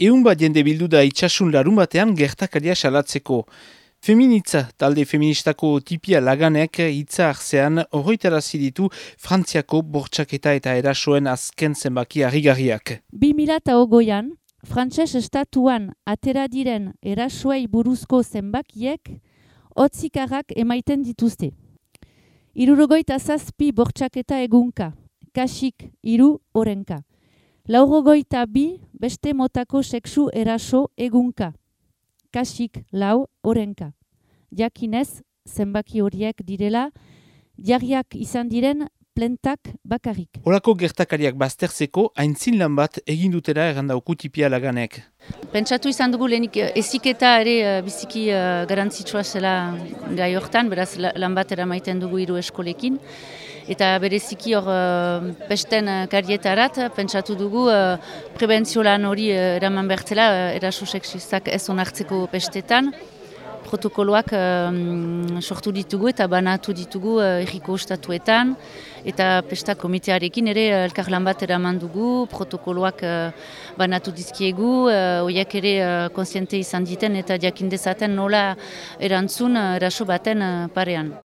Eun bat jende bildu da itxasun larun batean gertakaria salatzeko. Feminitza talde feministako tipia laganek hitza arzean horretarazi ditu Frantziako bortxaketa eta erasoen azken zenbaki harrigarriak. Bi mila eta ogoian, Frantses estatuan atera diren erasoei buruzko zenbakiek otzikarrak emaiten dituzte. Irurogoita zazpi bortxaketa egunka, kasik iru orenka. Laurogoita bi beste motako sexu eraso egunka, kasik lau orenka. Jakinez, zenbaki horiek direla, jarriak izan diren plentak bakarrik. Horako gertakariak bazterzeko, haintzin lan bat egin dutera errandauku tipia laganek. Pentsatu izan dugu lehenik eh, eziketa ere uh, biziki uh, garantzitsua zela gai hortan, beraz lan bat eramaiten dugu hiru eskolekin. Eta bereziki hor uh, pesten uh, karietarat, pentsatu dugu uh, prebentzio lan hori eraman bertzela, eraso seksistak ez onartzeko pestetan protokoloak um, sortu ditugu eta banatu ditugu erriko estatuetan eta pesta komitearekin ere elkarlan bat eraman dugu, protokoloak uh, banatu dizkiegu, uh, ere uh, konsiente izan diten eta jakin dezaten nola erantzun uh, eraso baten uh, parean.